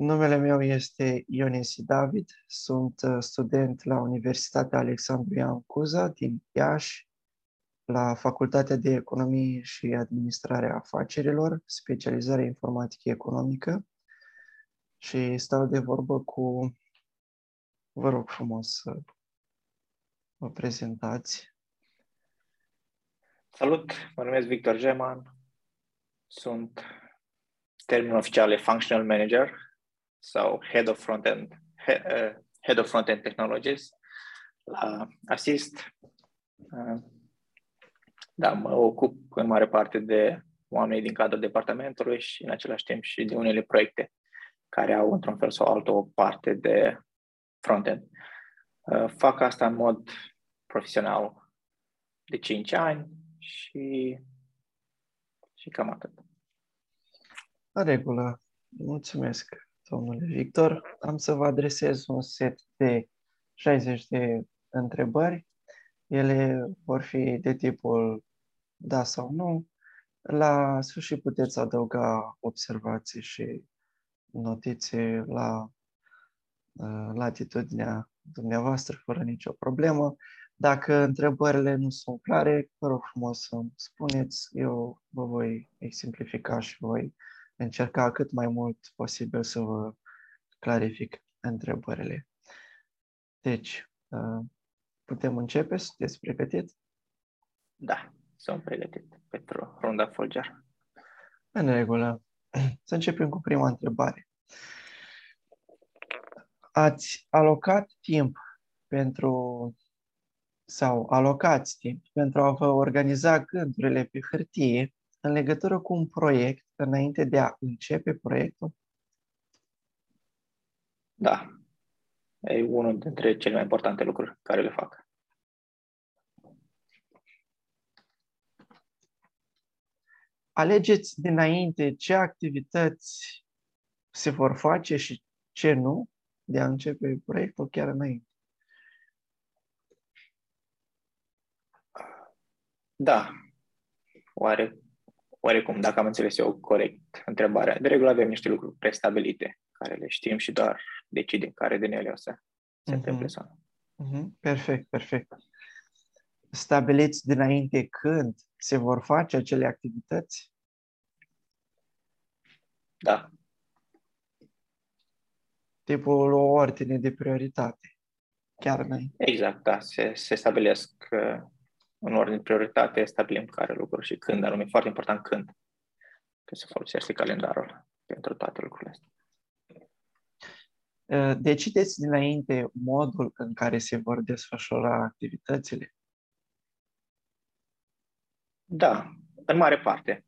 Numele meu este Ionesi David, sunt uh, student la Universitatea Alexandru Ioan Cuza din Iași, la Facultatea de Economie și Administrare a Afacerilor, specializare informatică economică și stau de vorbă cu, vă rog frumos să vă prezentați. Salut, mă numesc Victor Geman, sunt termenul oficial e Functional Manager sau Head of Frontend, uh, Head of Frontend Technologies la Assist. Uh, da, mă ocup în mare parte de oamenii din cadrul departamentului și în același timp și de unele proiecte care au într-un fel sau altul o parte de frontend. Uh, fac asta în mod profesional de 5 ani și, și cam atât. La regulă. Mulțumesc domnule Victor. Am să vă adresez un set de 60 de întrebări. Ele vor fi de tipul da sau nu. La sfârșit puteți adăuga observații și notițe la uh, latitudinea dumneavoastră fără nicio problemă. Dacă întrebările nu sunt clare, vă rog frumos să spuneți, eu vă voi exemplifica și voi încerca cât mai mult posibil să vă clarific întrebările. Deci, uh, putem începe? Sunteți pregătit? Da, sunt pregătit pentru runda Folger. În regulă. Să începem cu prima întrebare. Ați alocat timp pentru sau alocați timp pentru a vă organiza gândurile pe hârtie în legătură cu un proiect înainte de a începe proiectul? Da. E unul dintre cele mai importante lucruri care le fac. Alegeți dinainte ce activități se vor face și ce nu de a începe proiectul chiar înainte. Da. Oare oarecum, dacă am înțeles eu corect întrebarea. De regulă avem niște lucruri prestabilite, care le știm și doar decidem care din ele o să se uh-huh. întâmple sau nu. Uh-huh. Perfect, perfect. Stabiliți dinainte când se vor face acele activități? Da. Tipul o ordine de prioritate. Chiar înainte. Exact, da. Se, se stabilesc uh, în ordine de prioritate, stabilim care lucruri și când, dar e foarte important când. Că se folosește calendarul pentru toate lucrurile astea. Uh, decideți dinainte modul în care se vor desfășura activitățile? Da, în mare parte.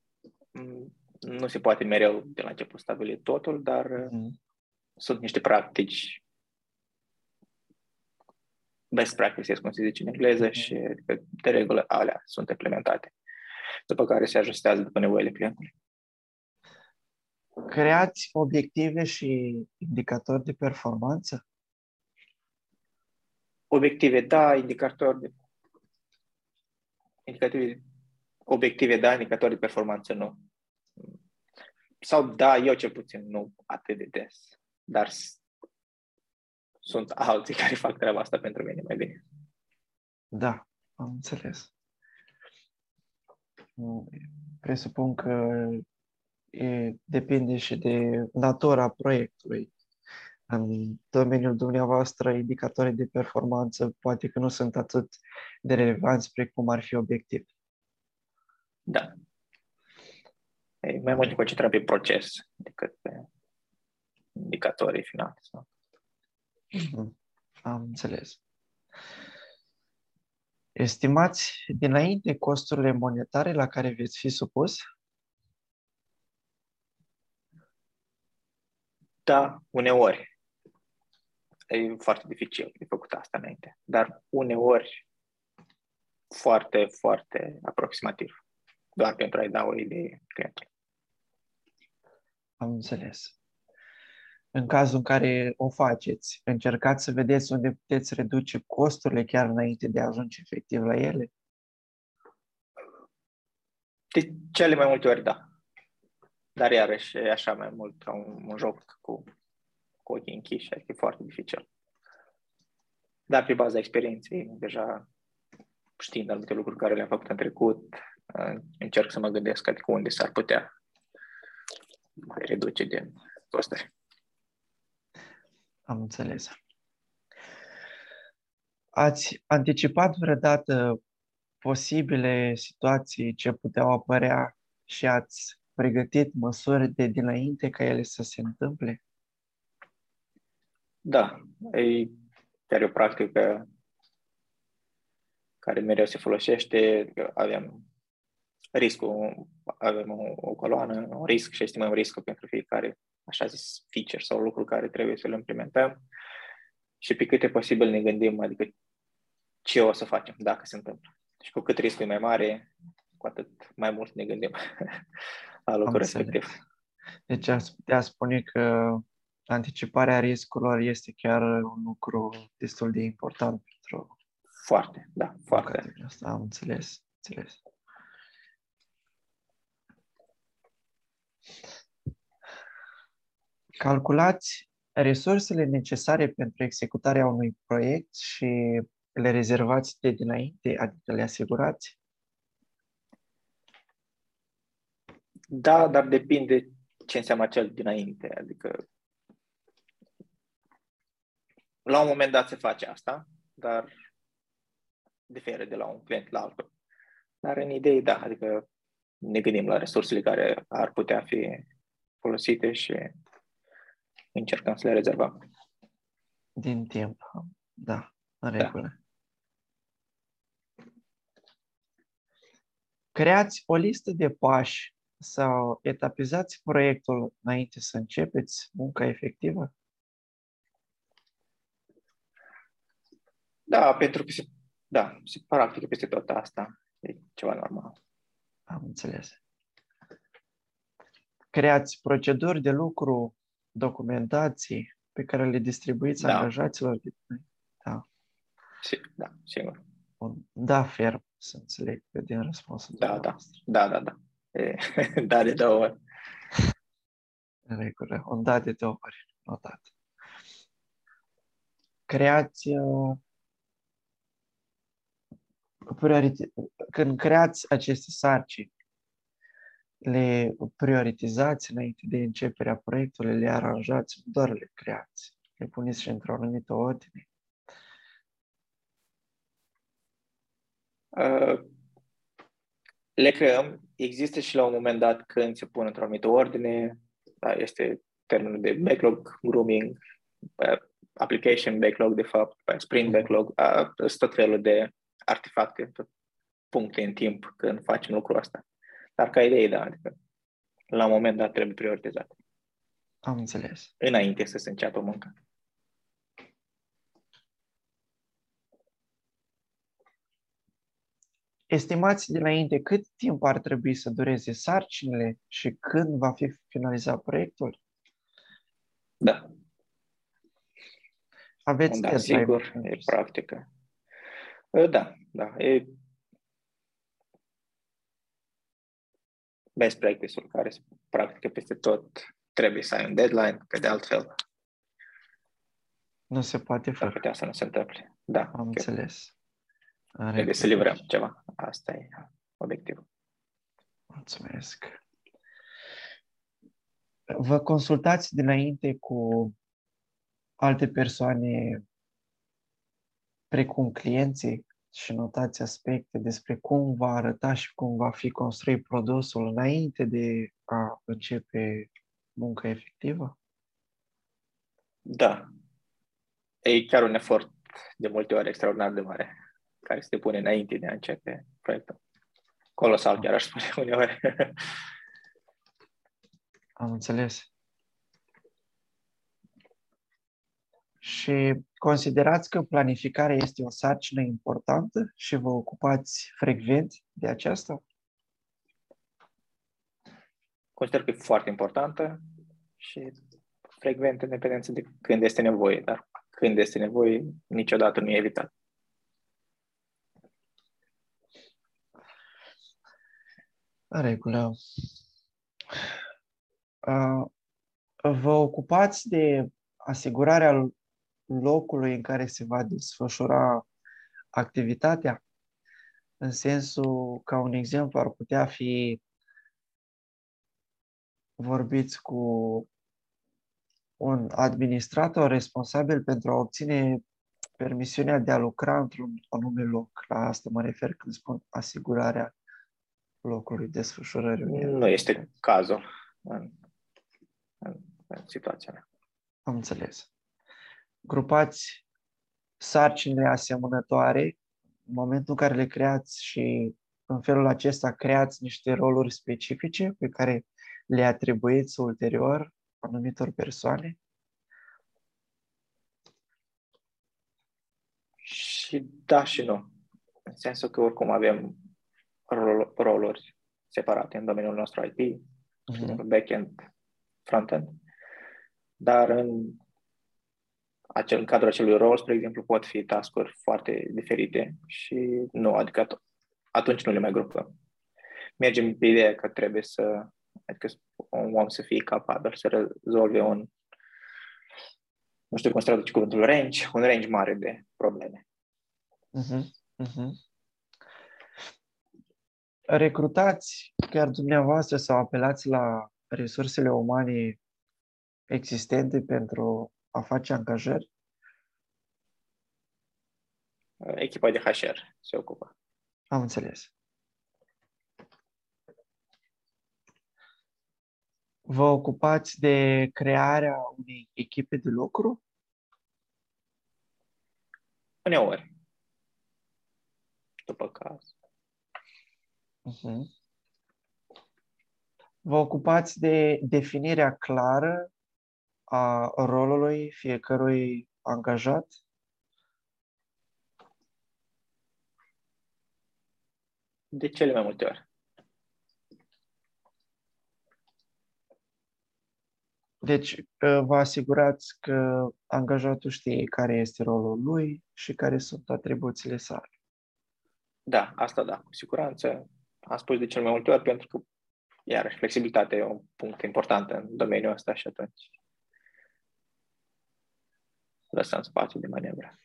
Mm, nu se poate mereu de la început stabili totul, dar mm. sunt niște practici best practices, cum se zice în engleză, mm-hmm. și adică, de regulă alea sunt implementate, după care se ajustează după nevoile clientului. Creați obiective și indicatori de performanță? Obiective, da, indicatori de indicative, obiective, da, indicatori de performanță, nu. Sau da, eu cel puțin nu atât de des, dar sunt alții care fac treaba asta pentru mine mai bine. Da, am înțeles. Presupun că e, depinde și de natura proiectului. În domeniul dumneavoastră, indicatorii de performanță poate că nu sunt atât de relevanți precum ar fi obiectiv. Da. E mai mult concentrat pe proces decât pe indicatorii finali. Sau? Mhm. Am înțeles. Estimați dinainte costurile monetare la care veți fi supus? Da, uneori. E foarte dificil de făcut asta înainte, dar uneori foarte, foarte aproximativ, doar pentru a-i da o idee clientului. Am înțeles în cazul în care o faceți, încercați să vedeți unde puteți reduce costurile chiar înainte de a ajunge efectiv la ele? De cele mai multe ori, da. Dar iarăși e așa mai mult ca un, un joc cu cu ochii închiși, adică e foarte dificil. Dar pe baza experienței, deja știind anumite lucruri care le-am făcut în trecut, încerc să mă gândesc adică unde s-ar putea mai reduce din costuri. Am înțeles. Ați anticipat vreodată posibile situații ce puteau apărea și ați pregătit măsuri de dinainte ca ele să se întâmple? Da, e chiar o practică care mereu se folosește. Avem riscul, avem o, o coloană, un risc și estimăm riscul pentru fiecare, așa zis, feature sau lucru care trebuie să-l implementăm și pe cât e posibil ne gândim, adică ce o să facem dacă se întâmplă. Și cu cât riscul e mai mare, cu atât mai mult ne gândim la lucrul respectiv. Deci aș putea spune că anticiparea riscurilor este chiar un lucru destul de important pentru... Foarte, da, foarte. Asta am înțeles, înțeles. Calculați resursele necesare pentru executarea unui proiect și le rezervați de dinainte, adică le asigurați? Da, dar depinde ce înseamnă cel dinainte. Adică la un moment dat se face asta, dar diferă de la un client la altul. Dar în idei, da, adică ne gândim la resursele care ar putea fi folosite și încercăm să le rezervăm. Din timp, da, în da. regulă. Da. Creați o listă de pași sau etapizați proiectul înainte să începeți munca efectivă? Da, pentru că se, da, se practică peste tot asta. E ceva normal. Am înțeles. Creați proceduri de lucru, documentații pe care le distribuiți da. angajaților. Da. Da, sigur. Da, ferm să înțeleg că din răspunsul da, da, da, da, da. E, da de două ori. În regulă. Un da de două ori. Notat. Creați uh, priorite- când creați aceste sarcini, le prioritizați înainte de începerea proiectului, le aranjați, nu doar le creați, le puneți și într-o anumită ordine. Uh, le creăm. Există și la un moment dat când se pun într-o anumită ordine, da, este termenul de backlog grooming, application backlog, de fapt, sprint mhm. backlog, uh, tot felul de artefacte, tot puncte în timp când facem lucrul ăsta. Dar ca idee, da, adică la un moment dat trebuie prioritizat. Am înțeles. Înainte să se înceapă munca. Estimați dinainte cât timp ar trebui să dureze sarcinile și când va fi finalizat proiectul? Da. Aveți da, sigur, e practică. Ă, da, da. E best practice-ul care se practică peste tot. Trebuie să ai un deadline, că de altfel nu se poate fără. Ar putea să nu se întâmple. Da. Am okay. înțeles. Trebuie să livrăm ceva. Asta e obiectivul. Mulțumesc. Vă consultați dinainte cu alte persoane precum clienții și notați aspecte despre cum va arăta și cum va fi construit produsul înainte de a începe munca efectivă? Da. E chiar un efort de multe ori extraordinar de mare care se pune înainte de a începe proiectul. Colosal, chiar aș spune uneori. Am înțeles. Și considerați că planificarea este o sarcină importantă și vă ocupați frecvent de aceasta? Consider că e foarte importantă și frecvent în dependență de când este nevoie, dar când este nevoie, niciodată nu e evitat. În regulă. Vă ocupați de asigurarea locului în care se va desfășura activitatea, în sensul, ca un exemplu, ar putea fi vorbiți cu un administrator responsabil pentru a obține permisiunea de a lucra într-un anume loc. La asta mă refer când spun asigurarea locului desfășurării. Nu este cazul în, în, în situația mea. Am înțeles. Grupați sarcinile asemănătoare în momentul în care le creați și în felul acesta creați niște roluri specifice pe care le atribuiți ulterior anumitor persoane? Și da și nu. În sensul că oricum avem rol, roluri separate în domeniul nostru IT, uh-huh. back-end, front-end, dar în, acel, în cadrul acelui rol, spre exemplu, pot fi task-uri foarte diferite și nu, adică atunci nu le mai grupăm. Mergem pe ideea că trebuie să, adică un om să fie capabil să rezolve un, nu știu cum se traduce cuvântul range, un range mare de probleme. Uh-huh. Uh-huh recrutați chiar dumneavoastră sau apelați la resursele umane existente pentru a face angajări? Echipa de HR se ocupă. Am înțeles. Vă ocupați de crearea unei echipe de lucru? Uneori. După caz. Uh-huh. Vă ocupați de definirea clară a rolului fiecărui angajat? De cele mai multe ori. Deci, ă, vă asigurați că angajatul știe care este rolul lui și care sunt atribuțiile sale. Da, asta da, cu siguranță am spus de cel mai multe ori pentru că, iarăși, flexibilitatea e un punct important în domeniul ăsta și atunci lăsăm spațiu de manevră.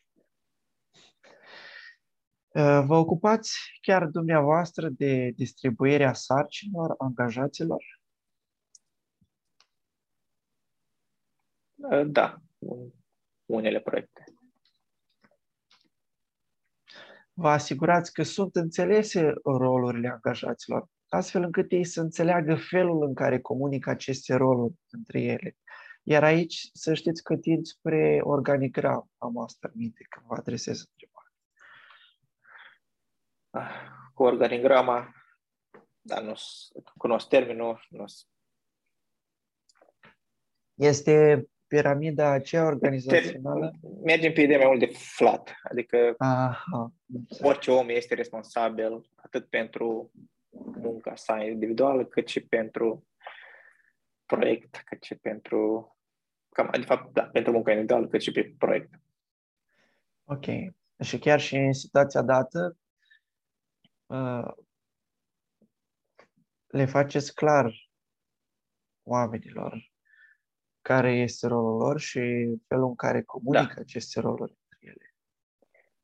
Uh, vă ocupați chiar dumneavoastră de distribuirea sarcinilor angajaților? Uh, da, unele proiecte vă asigurați că sunt înțelese rolurile angajaților, astfel încât ei să înțeleagă felul în care comunică aceste roluri între ele. Iar aici să știți că tind spre organigram, am asta în minte când vă adresez întrebarea. Ah, cu organigrama, dar nu cunosc termenul, nu este piramida aceea organizațională? Mergem pe ideea mai mult de flat, adică Aha. orice om este responsabil atât pentru munca sa individuală, cât și pentru proiect, cât și pentru, cam, de fapt, da, pentru munca individuală, cât și pe proiect. Ok. Și chiar și în situația dată, uh, le faceți clar oamenilor care este rolul lor și felul în care comunică da. aceste roluri între ele.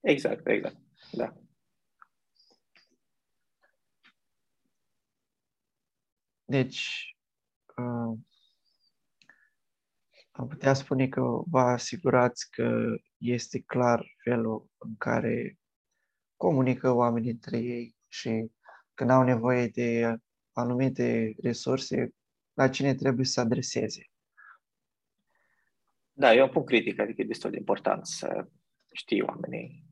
Exact, exact. Da. Deci, uh, am putea spune că vă asigurați că este clar felul în care comunică oamenii între ei și când au nevoie de anumite resurse, la cine trebuie să adreseze. Da, e un punct critic, adică e destul de important să știi oamenii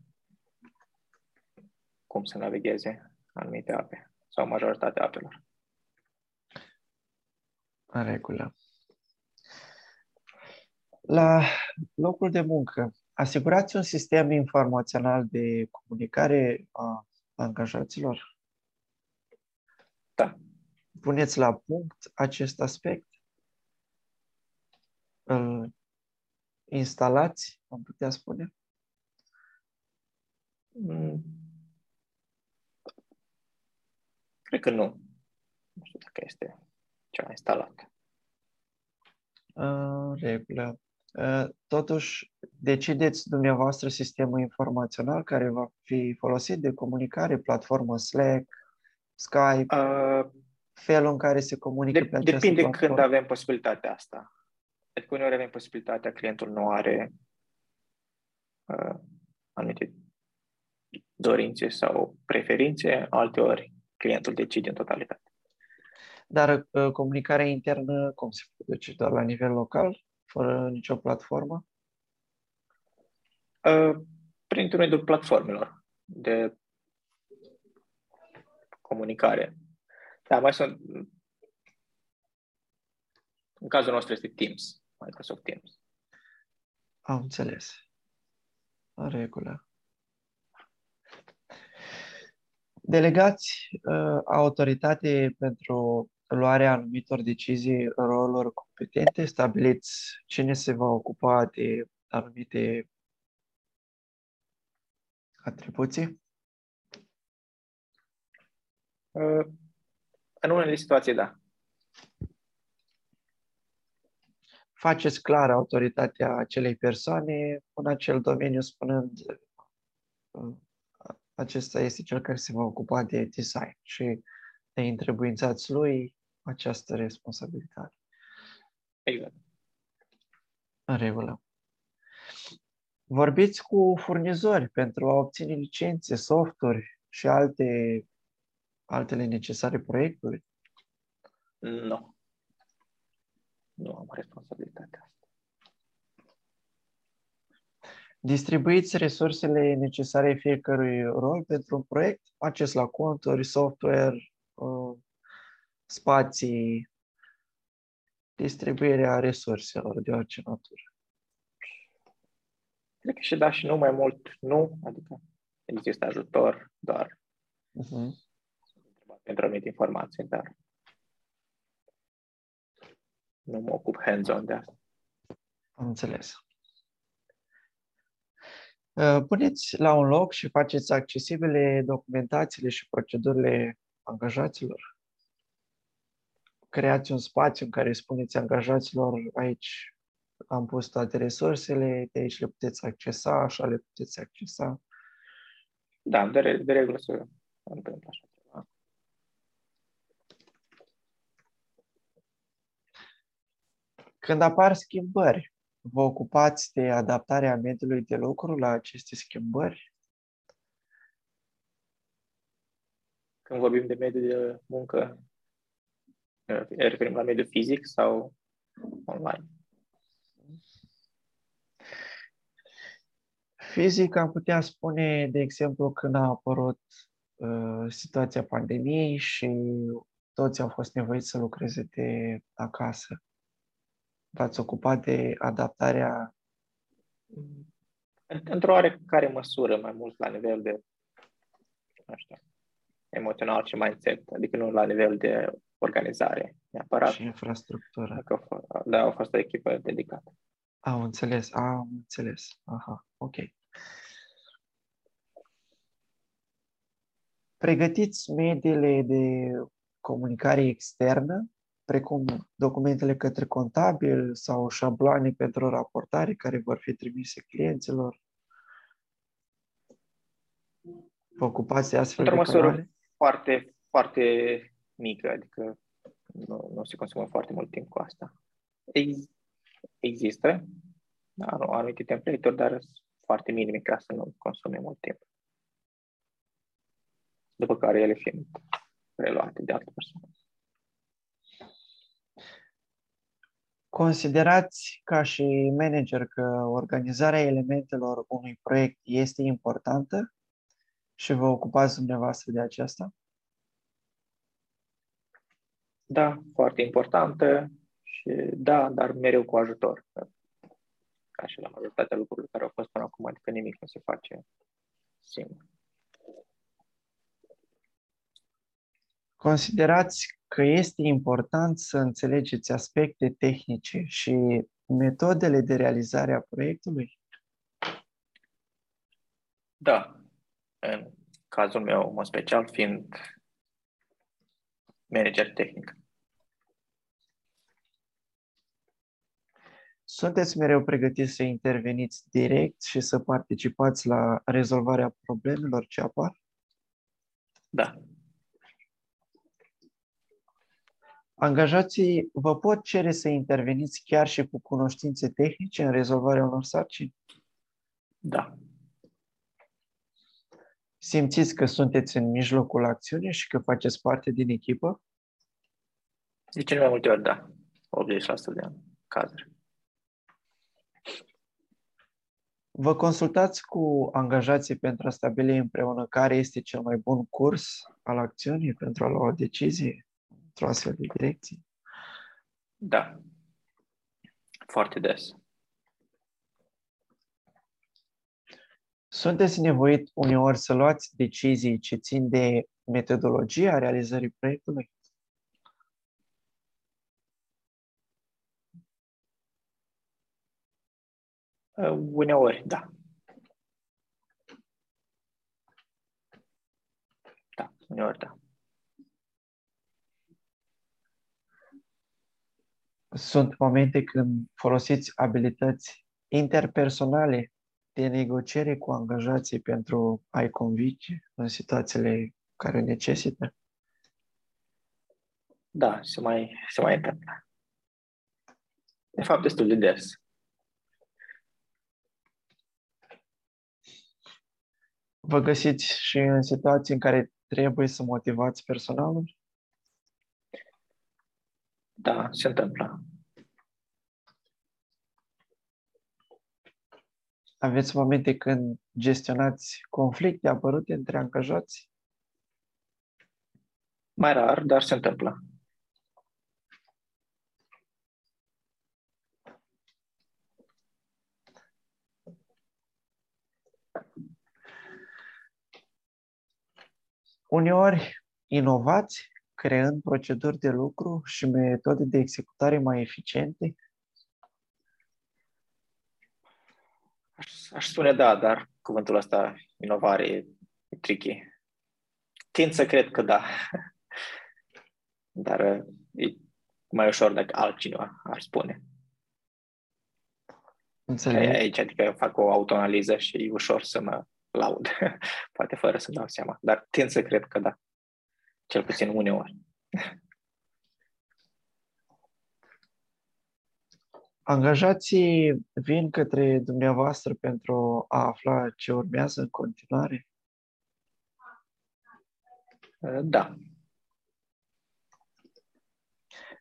cum să navigheze anumite ape sau majoritatea apelor. În regulă. La locul de muncă, asigurați un sistem informațional de comunicare a angajaților? Da. Puneți la punct acest aspect? Îl instalați, am putea spune? Mm. Cred că nu. Nu știu dacă este ceva instalat. În regulă. Uh, totuși, decideți dumneavoastră sistemul informațional care va fi folosit de comunicare, platformă Slack, Skype, uh, felul în care se comunică de, pe această Depinde platformă. când avem posibilitatea asta. Adică uneori avem posibilitatea, clientul nu are uh, anumite dorințe sau preferințe, alteori clientul decide în totalitate. Dar uh, comunicarea internă cum se produce? Doar la nivel local, fără nicio platformă? Uh, prin intermediul platformelor de comunicare. Da, mai sunt... În cazul nostru este Teams, Microsoft Teams. Am înțeles. În regulă. Delegați uh, autoritate pentru luarea anumitor decizii, roluri competente, stabiliți cine se va ocupa de anumite atribuții? Uh, în unele situații, da. Faceți clar autoritatea acelei persoane în acel domeniu, spunând uh, acesta este cel care se va ocupa de design și de întrebuințați lui această responsabilitate. Exact. În regulă. Vorbiți cu furnizori pentru a obține licențe, softuri și alte, altele necesare proiectului? Nu. Nu am responsabilitatea asta. Distribuiți resursele necesare fiecărui rol pentru un proiect, acces la conturi, software, uh, spații, distribuirea resurselor de orice natură. Cred că și da și nu mai mult nu, adică există ajutor, doar uh-huh. pentru anumite informații, dar nu mă ocup hands-on de asta. Am înțeles. Uh, puneți la un loc și faceți accesibile documentațiile și procedurile angajaților. Creați un spațiu în care spuneți angajaților aici am pus toate resursele, de aici le puteți accesa, așa le puteți accesa. Da, de, de regulă să întâmplă așa ceva. Când apar schimbări, vă ocupați de adaptarea mediului de lucru la aceste schimbări? Când vorbim de mediul de muncă, ne referim la mediul fizic sau online? Fizic am putea spune, de exemplu, când a apărut uh, situația pandemiei și toți au fost nevoiți să lucreze de acasă. V-ați ocupat de adaptarea? Într-o oarecare măsură, mai mult la nivel de, nu știu, emoțional și mindset, adică nu la nivel de organizare neapărat. Și infrastructură. Da, au fost o echipă dedicată. Am înțeles, am înțeles. Aha, ok. Pregătiți mediile de comunicare externă, precum documentele către contabil sau șabloane pentru raportare care vor fi trimise clienților. Vă ocupați de astfel Într-o de măsură canale? Foarte, foarte mică, adică nu, nu se consumă foarte mult timp cu asta. Ex- există da, anumite template-uri, dar foarte minime ca să nu consume mult timp. După care ele fiind preluate de alte persoane. Considerați ca și manager că organizarea elementelor unui proiect este importantă și vă ocupați dumneavoastră de aceasta? Da, foarte importantă și da, dar mereu cu ajutor. Ca și la majoritatea lucrurilor care au fost până acum, adică nimic nu se face singur. Considerați că este important să înțelegeți aspecte tehnice și metodele de realizare a proiectului? Da. În cazul meu, în special, fiind manager tehnic. Sunteți mereu pregătiți să interveniți direct și să participați la rezolvarea problemelor ce apar? Da. Angajații vă pot cere să interveniți chiar și cu cunoștințe tehnice în rezolvarea unor sarcini? Da. Simțiți că sunteți în mijlocul acțiunii și că faceți parte din echipă? De cele mai multe ori, da. 80% de cazuri. Vă consultați cu angajații pentru a stabili împreună care este cel mai bun curs al acțiunii pentru a lua o decizie într-o astfel de direcție? Da. Foarte des. Sunteți nevoit uneori să luați decizii ce țin de metodologia realizării proiectului? Uh, uneori, da. Da, uneori, da. Sunt momente când folosiți abilități interpersonale de negociere cu angajații pentru a-i convinge în situațiile care necesită? Da, se mai, se mai întâmplă. De fapt, destul de des. Vă găsiți și în situații în care trebuie să motivați personalul? Da, se întâmplă. Aveți momente când gestionați conflicte apărute între angajați? Mai rar, dar se întâmplă. Uneori inovați creând proceduri de lucru și metode de executare mai eficiente? Aș, aș spune da, dar cuvântul ăsta, inovare, e tricky. Tind să cred că da. Dar e mai ușor dacă altcineva ar spune. Înțeleg. Aici, adică eu fac o autoanaliză și e ușor să mă laud, poate fără să dau seama. Dar tind să cred că da, cel puțin uneori. Angajații vin către dumneavoastră pentru a afla ce urmează în continuare? Da.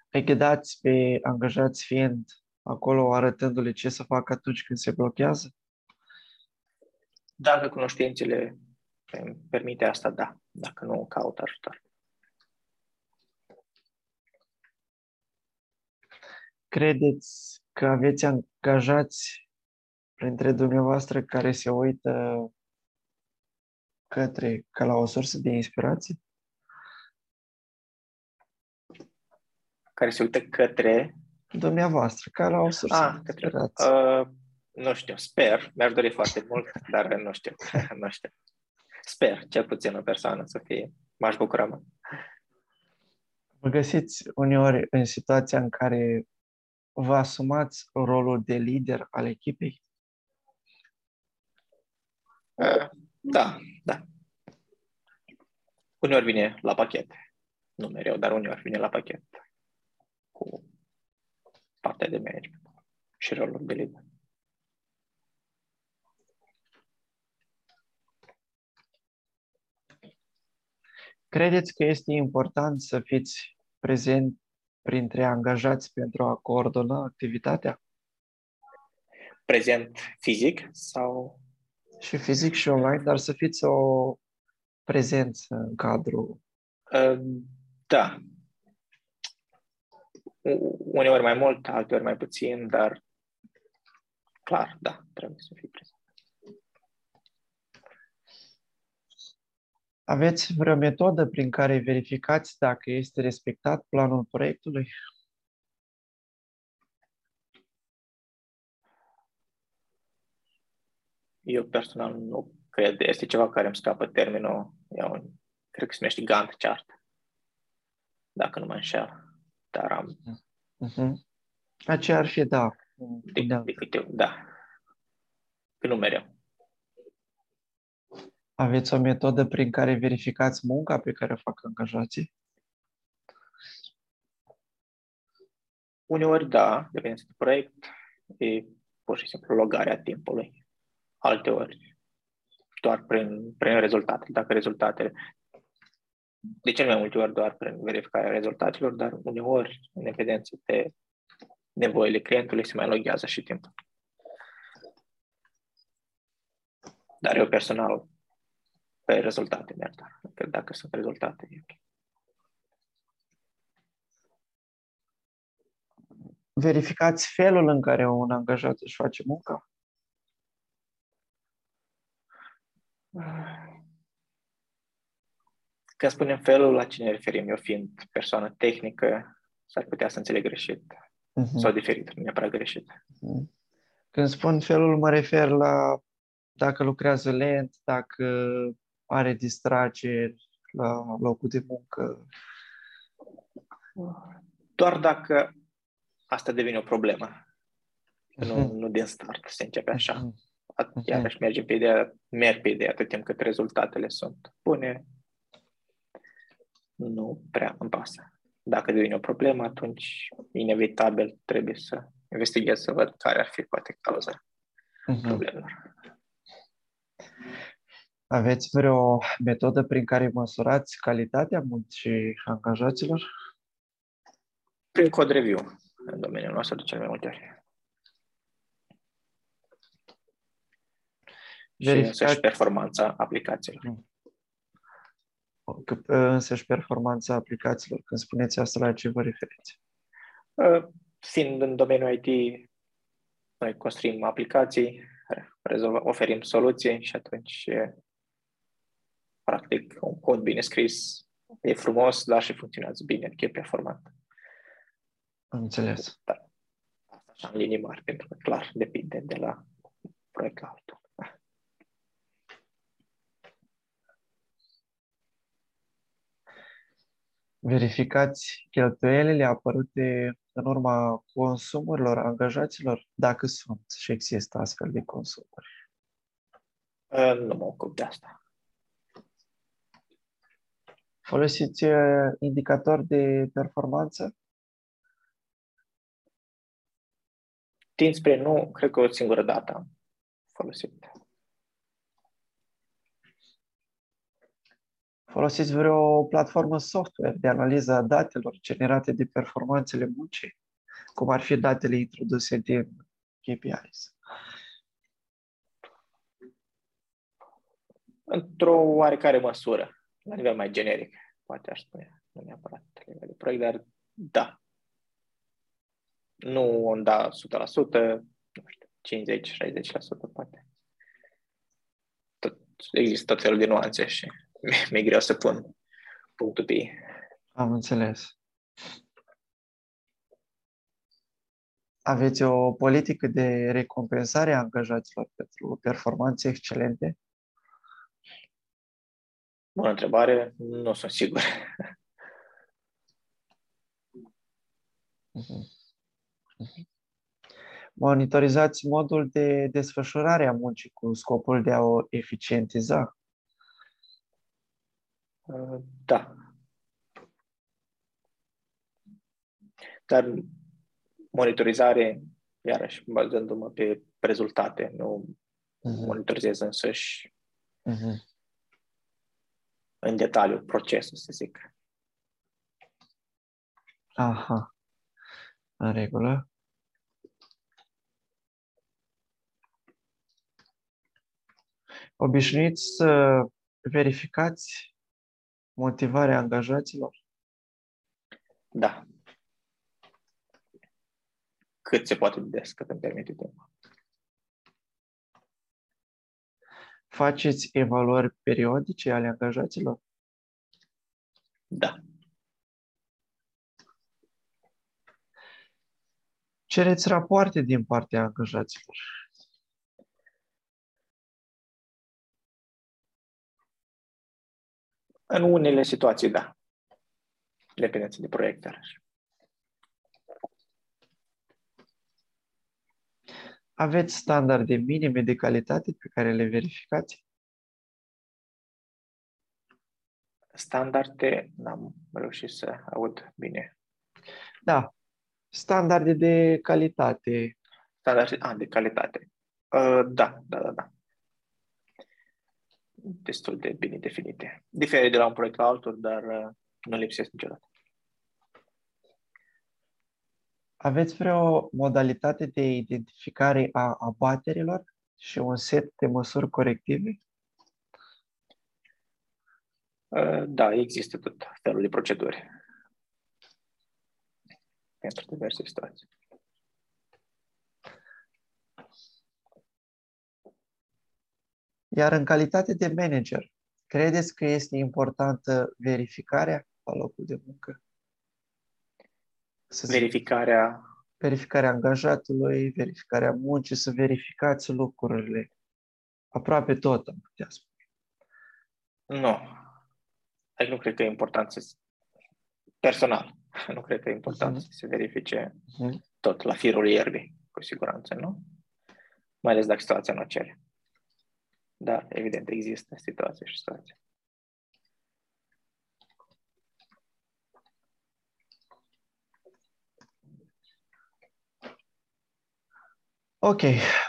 Îi ghidați pe angajați fiind acolo arătându-le ce să facă atunci când se blochează? Dacă cunoștințele permite asta, da. Dacă nu, caut ajutor. Credeți că aveți angajați printre dumneavoastră care se uită către, ca la o sursă de inspirație? Care se uită către... Dumneavoastră, ca la o sursă ah, de către, inspirație. uh, nu știu, sper, mi-aș dori foarte mult, dar nu știu, nu știu. Sper, cel puțin o persoană să fie, m-aș bucura mult. Vă găsiți uneori în situația în care vă asumați rolul de lider al echipei? Uh, da, da. Uneori vine la pachet. Nu mereu, dar uneori vine la pachet cu partea de management și rolul de lider. Credeți că este important să fiți prezent printre angajați pentru a coordona activitatea? Prezent fizic sau? Și fizic și online, dar să fiți o prezență în cadrul. Uh, da. Uneori mai mult, alteori mai puțin, dar clar, da, trebuie să fii prezent. Aveți vreo metodă prin care verificați dacă este respectat planul proiectului? Eu personal nu cred. Este ceva care îmi scapă termenul. Eu cred că se numește Gantt chart. Dacă nu mă înșel. Dar am... Uh-huh. Aceea ar fi, da, de, de câte, da. Că nu mereu. Aveți o metodă prin care verificați munca pe care o fac angajații? Uneori da, depinde de proiect, e pur și simplu logarea timpului. Alteori doar prin, prin rezultate. Dacă rezultatele, de cel mai multe ori doar prin verificarea rezultatelor, dar uneori, în evidență de nevoile clientului, se mai loghează și timpul. Dar eu personal pe rezultate merg, că dacă sunt rezultate, e ok. Verificați felul în care un angajat își face munca? Când spunem felul, la cine ne referim? Eu fiind persoană tehnică, s-ar putea să înțeleg greșit uh-huh. sau diferit, nu neapărat greșit. Uh-huh. Când spun felul, mă refer la dacă lucrează lent, dacă are distrageri la locul de muncă. Doar dacă asta devine o problemă. Uh-huh. Nu, nu din start se începe așa. Uh-huh iarăși merge pe ideea, merg pe ideea atât timp cât rezultatele sunt bune, nu prea îmi pasă. Dacă devine o problemă, atunci inevitabil trebuie să investighez să văd care ar fi poate cauza uh-huh. problemelor. Aveți vreo metodă prin care măsurați calitatea muncii angajaților? Prin code review, în domeniul nostru de cel mai multe ori. verificat... și însăși performanța aplicațiilor. Mm. Însăși performanța aplicațiilor. Când spuneți asta, la ce vă referiți? Uh, fiind în domeniul IT, noi construim aplicații, rezolv, oferim soluții și atunci, practic, un cod bine scris e frumos, dar și funcționează bine, e performant. Am înțeles. Da. Așa în linii mari, pentru că clar depinde de la proiect la altul. verificați cheltuielile apărute în urma consumurilor angajaților, dacă sunt și există astfel de consumuri. Nu mă ocup de asta. Folosiți indicatori de performanță? Tind spre nu, cred că o singură dată am folosit. Folosiți vreo platformă software de analiză a datelor generate de performanțele muncii, cum ar fi datele introduse din KPIs? Într-o oarecare măsură, la nivel mai generic, poate aș spune, nu neapărat la nivel de proiect, dar da. Nu da 100%, nu știu, 50-60% poate. Tot, există tot felul de nuanțe și mi-e greu să pun punctul pe ei. Am înțeles. Aveți o politică de recompensare a angajaților pentru performanțe excelente? Bună întrebare, nu sunt sigur. Monitorizați modul de desfășurare a muncii cu scopul de a o eficientiza. Da. Dar monitorizare, iarăși, bazându-mă pe rezultate, nu uh-huh. monitorizez însăși uh-huh. În detaliu procesul, să zic. Aha. În regulă. Obișnuiți să verificați Motivarea angajaților? Da. Cât se poate de des, cât îmi permite timpul. Faceți evaluări periodice ale angajaților? Da. Cereți rapoarte din partea angajaților? În unele situații, da. Dependență de proiect, iarăși. Aveți standarde minime de calitate pe care le verificați? Standarde, n-am reușit să aud bine. Da. Standarde de calitate. Standarde a, de calitate. Uh, da, da, da, da. Destul de bine definite. Diferă de la un proiect la altul, dar uh, nu lipsesc niciodată. Aveți vreo modalitate de identificare a abaterilor și un set de măsuri corective? Uh, da, există tot felul de proceduri pentru diverse situații. Iar în calitate de manager, credeți că este importantă verificarea la locul de muncă? Să verificarea verificarea angajatului, verificarea muncii, să verificați lucrurile. Aproape tot, am putea spune. Nu. Aici nu cred că e important să... Personal, nu cred că e important uh-huh. să se verifice uh-huh. tot la firul ierbii, cu siguranță, nu? Mai ales dacă situația nu o cere. Da, evident, există situații și situații. Ok,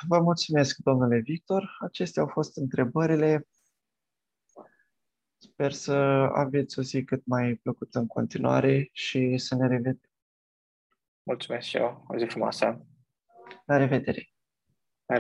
vă mulțumesc, domnule Victor. Acestea au fost întrebările. Sper să aveți o zi cât mai plăcută în continuare și să ne revedem. Mulțumesc și eu. O zi frumoasă. La revedere.